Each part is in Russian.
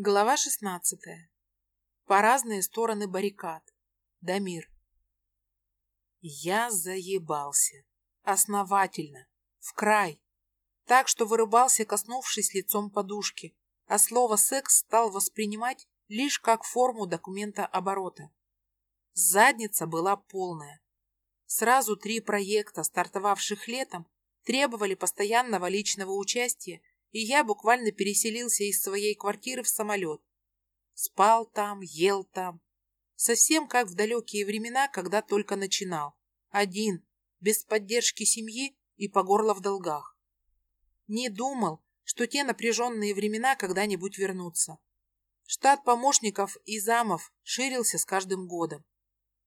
Глава 16. По разные стороны баррикад. Дамир. Я заебался. Основательно. В край. Так что вырубался, коснувшись лицом подушки, а слово «секс» стал воспринимать лишь как форму документа оборота. Задница была полная. Сразу три проекта, стартовавших летом, требовали постоянного личного участия и я буквально переселился из своей квартиры в самолет. Спал там, ел там. Совсем как в далекие времена, когда только начинал. Один, без поддержки семьи и по горло в долгах. Не думал, что те напряженные времена когда-нибудь вернутся. Штат помощников и замов ширился с каждым годом.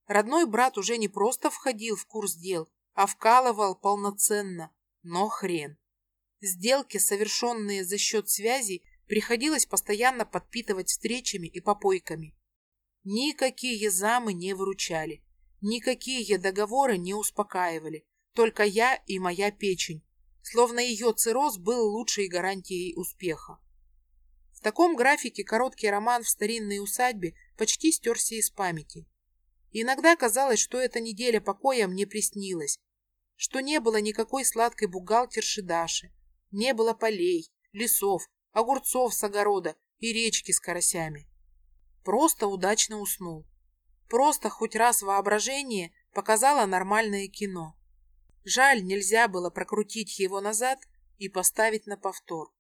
Родной брат уже не просто входил в курс дел, а вкалывал полноценно, но хрен. Сделки, совершенные за счет связей, приходилось постоянно подпитывать встречами и попойками. Никакие замы не выручали, никакие договоры не успокаивали, только я и моя печень, словно ее цирроз был лучшей гарантией успеха. В таком графике короткий роман в старинной усадьбе почти стерся из памяти. Иногда казалось, что эта неделя покоя мне приснилась, что не было никакой сладкой бухгалтерши Даши, не было полей, лесов, огурцов с огорода и речки с карасями. Просто удачно уснул. Просто хоть раз воображение показало нормальное кино. Жаль, нельзя было прокрутить его назад и поставить на повтор.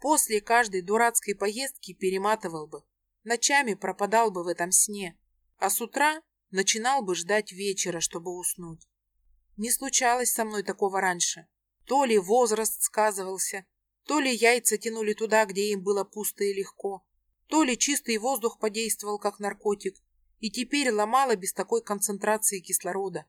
После каждой дурацкой поездки перематывал бы, ночами пропадал бы в этом сне, а с утра начинал бы ждать вечера, чтобы уснуть. Не случалось со мной такого раньше. То ли возраст сказывался, то ли яйца тянули туда, где им было пусто и легко, то ли чистый воздух подействовал как наркотик и теперь ломало без такой концентрации кислорода.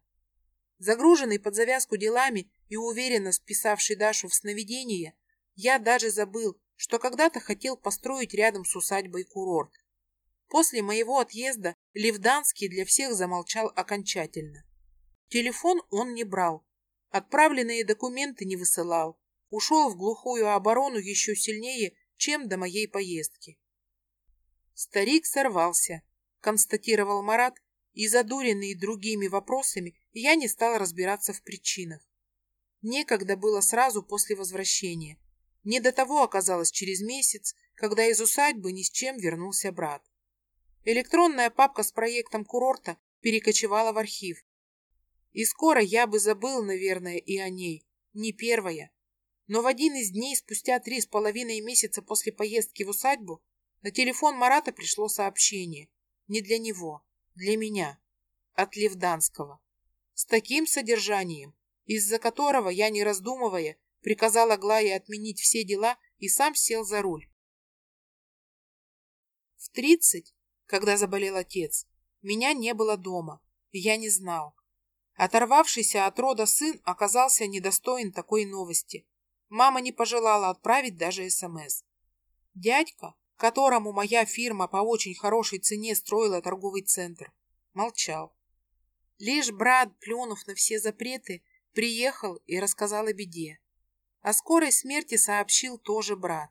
Загруженный под завязку делами и уверенно списавший Дашу в сновидение, я даже забыл, что когда-то хотел построить рядом с усадьбой курорт. После моего отъезда Левданский для всех замолчал окончательно. Телефон он не брал, Отправленные документы не высылал. Ушел в глухую оборону еще сильнее, чем до моей поездки. Старик сорвался, констатировал Марат, и, задуренный другими вопросами, я не стал разбираться в причинах. Некогда было сразу после возвращения. Не до того оказалось через месяц, когда из усадьбы ни с чем вернулся брат. Электронная папка с проектом курорта перекочевала в архив, и скоро я бы забыл, наверное, и о ней. Не первая. Но в один из дней, спустя три с половиной месяца после поездки в усадьбу, на телефон Марата пришло сообщение. Не для него, для меня. От Левданского. С таким содержанием, из-за которого я, не раздумывая, приказал Аглае отменить все дела и сам сел за руль. В тридцать, когда заболел отец, меня не было дома, и я не знал, Оторвавшийся от рода сын оказался недостоин такой новости. Мама не пожелала отправить даже СМС. Дядька, которому моя фирма по очень хорошей цене строила торговый центр, молчал. Лишь брат, плюнув на все запреты, приехал и рассказал о беде. О скорой смерти сообщил тоже брат.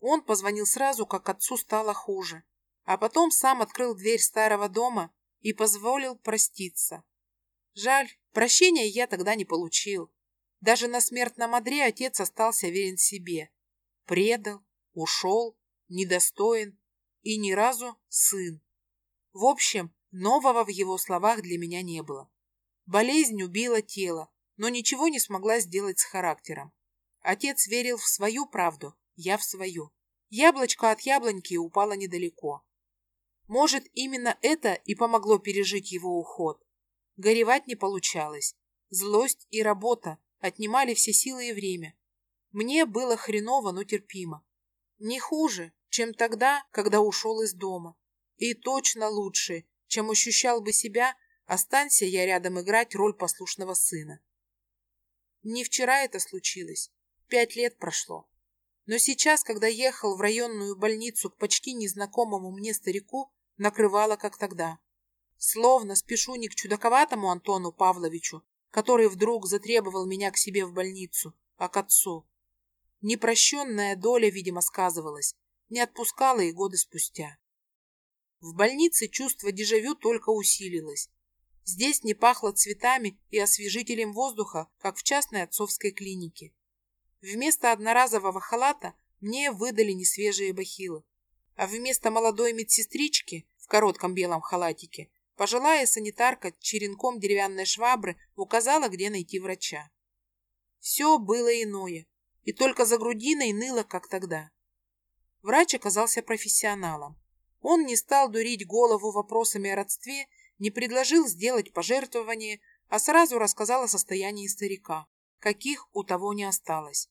Он позвонил сразу, как отцу стало хуже, а потом сам открыл дверь старого дома и позволил проститься. Жаль, прощения я тогда не получил. Даже на смертном одре отец остался верен себе. Предал, ушел, недостоин и ни разу сын. В общем, нового в его словах для меня не было. Болезнь убила тело, но ничего не смогла сделать с характером. Отец верил в свою правду, я в свою. Яблочко от яблоньки упало недалеко. Может, именно это и помогло пережить его уход. Горевать не получалось. Злость и работа отнимали все силы и время. Мне было хреново, но терпимо. Не хуже, чем тогда, когда ушел из дома. И точно лучше, чем ощущал бы себя, останься я рядом играть роль послушного сына. Не вчера это случилось. Пять лет прошло. Но сейчас, когда ехал в районную больницу к почти незнакомому мне старику, накрывало, как тогда. Словно спешу не к чудаковатому Антону Павловичу, который вдруг затребовал меня к себе в больницу, а к отцу. Непрощенная доля, видимо, сказывалась. не отпускало и годы спустя. В больнице чувство дежавю только усилилось. Здесь не пахло цветами и освежителем воздуха, как в частной отцовской клинике. Вместо одноразового халата мне выдали несвежие бахилы, а вместо молодой медсестрички в коротком белом халатике пожилая санитарка черенком деревянной швабры указала, где найти врача. Все было иное, и только за грудиной ныло, как тогда. Врач оказался профессионалом. Он не стал дурить голову вопросами о родстве, не предложил сделать пожертвование, а сразу рассказал о состоянии старика, каких у того не осталось.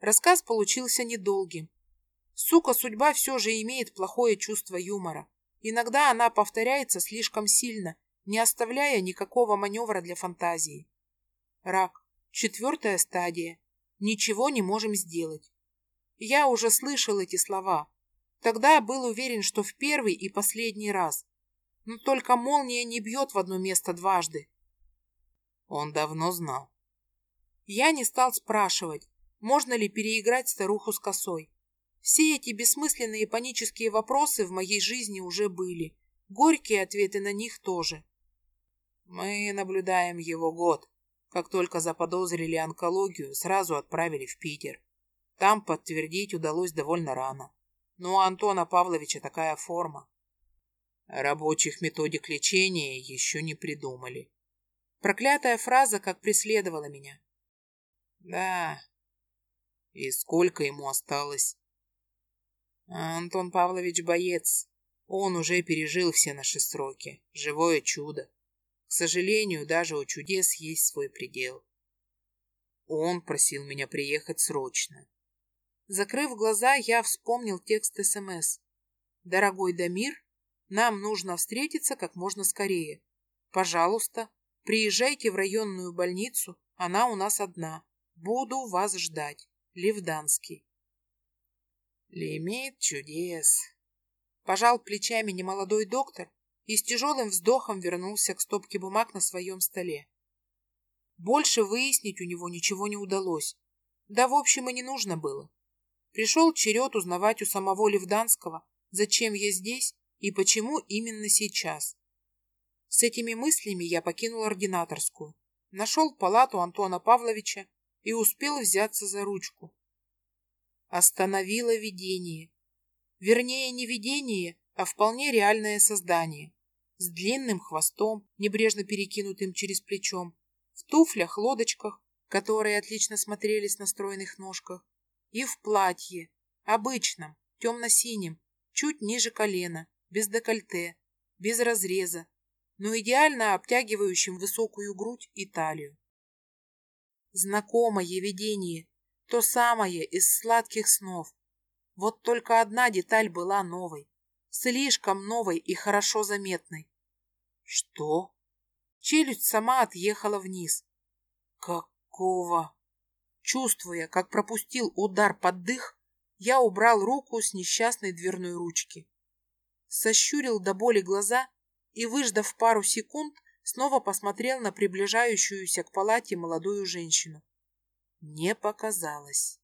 Рассказ получился недолгим. Сука, судьба все же имеет плохое чувство юмора. Иногда она повторяется слишком сильно, не оставляя никакого маневра для фантазии. Рак. Четвертая стадия. Ничего не можем сделать. Я уже слышал эти слова, Тогда был уверен, что в первый и последний раз. Но только молния не бьет в одно место дважды. Он давно знал. Я не стал спрашивать, можно ли переиграть старуху с косой. Все эти бессмысленные панические вопросы в моей жизни уже были. Горькие ответы на них тоже. Мы наблюдаем его год. Как только заподозрили онкологию, сразу отправили в Питер. Там подтвердить удалось довольно рано. Но у Антона Павловича такая форма. Рабочих методик лечения еще не придумали. Проклятая фраза как преследовала меня. Да. И сколько ему осталось? Антон Павлович боец. Он уже пережил все наши сроки. Живое чудо. К сожалению, даже у чудес есть свой предел. Он просил меня приехать срочно. Закрыв глаза, я вспомнил текст СМС. «Дорогой Дамир, нам нужно встретиться как можно скорее. Пожалуйста, приезжайте в районную больницу, она у нас одна. Буду вас ждать. Левданский». «Лимит чудес», — пожал плечами немолодой доктор и с тяжелым вздохом вернулся к стопке бумаг на своем столе. Больше выяснить у него ничего не удалось. Да, в общем, и не нужно было. Пришел черед узнавать у самого Левданского, зачем я здесь и почему именно сейчас. С этими мыслями я покинул ординаторскую, нашел палату Антона Павловича и успел взяться за ручку. Остановило видение. Вернее, не видение, а вполне реальное создание. С длинным хвостом, небрежно перекинутым через плечом, в туфлях-лодочках, которые отлично смотрелись на стройных ножках, и в платье, обычном, темно-синем, чуть ниже колена, без декольте, без разреза, но идеально обтягивающим высокую грудь и талию. Знакомое видение, то самое из сладких снов. Вот только одна деталь была новой, слишком новой и хорошо заметной. Что? Челюсть сама отъехала вниз. Какого? Чувствуя, как пропустил удар под дых, я убрал руку с несчастной дверной ручки. Сощурил до боли глаза и, выждав пару секунд, снова посмотрел на приближающуюся к палате молодую женщину. Не показалось.